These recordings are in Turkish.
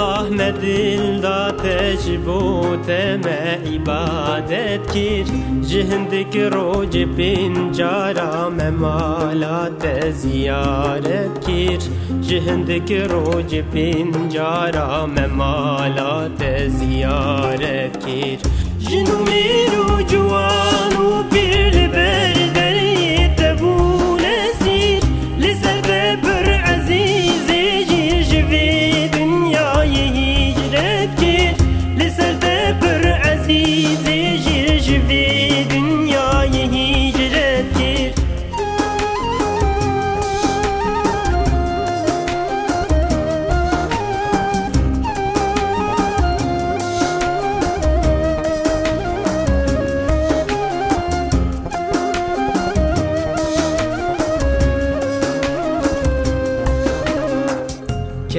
Allah dilda tecbu teme ibadet kir Cihindik roci pincara memalate ziyaret kir Cihindik roci pincara memalate ziyaret kir Jinumi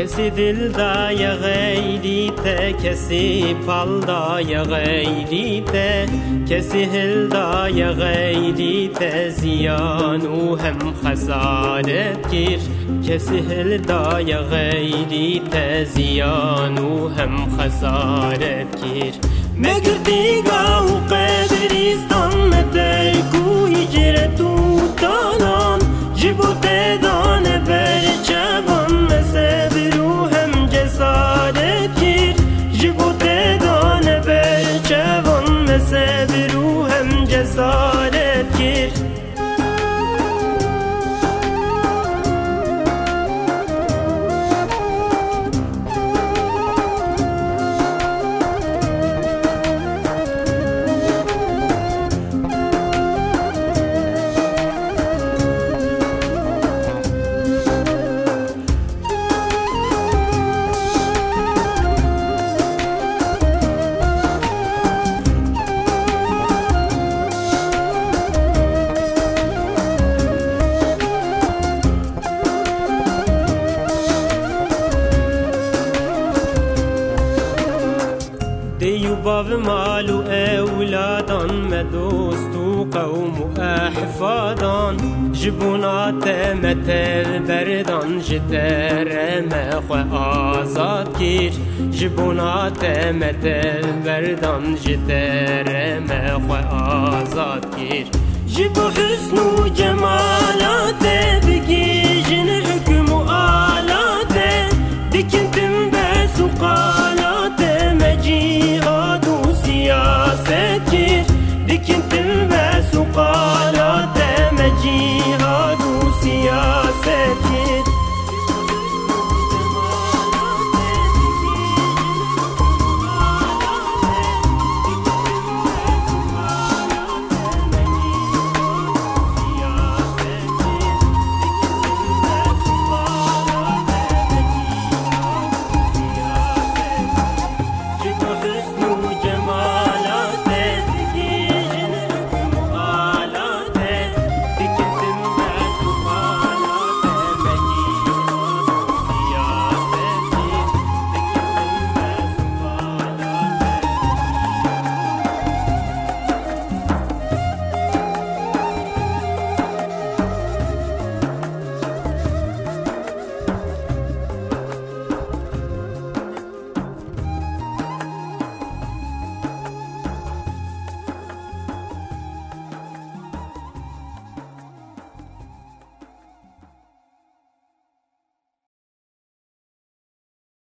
Kesi dilda ya gayrite Kesi falda ya gayrite Kesi hilda ya gayrite Ziyan u hem hasaret gir. Kesi hilda ya gayrite Ziyan u hem hasaret gir. Me girdi gav qedristan me باب مال و اولادان ما دوست و قوم و احفادان جبونات ما بردان جدر ما خو آزاد کیر جبونات ما بردان جدر ما خو آزاد کیر جبو حسن و جمالات بگیر.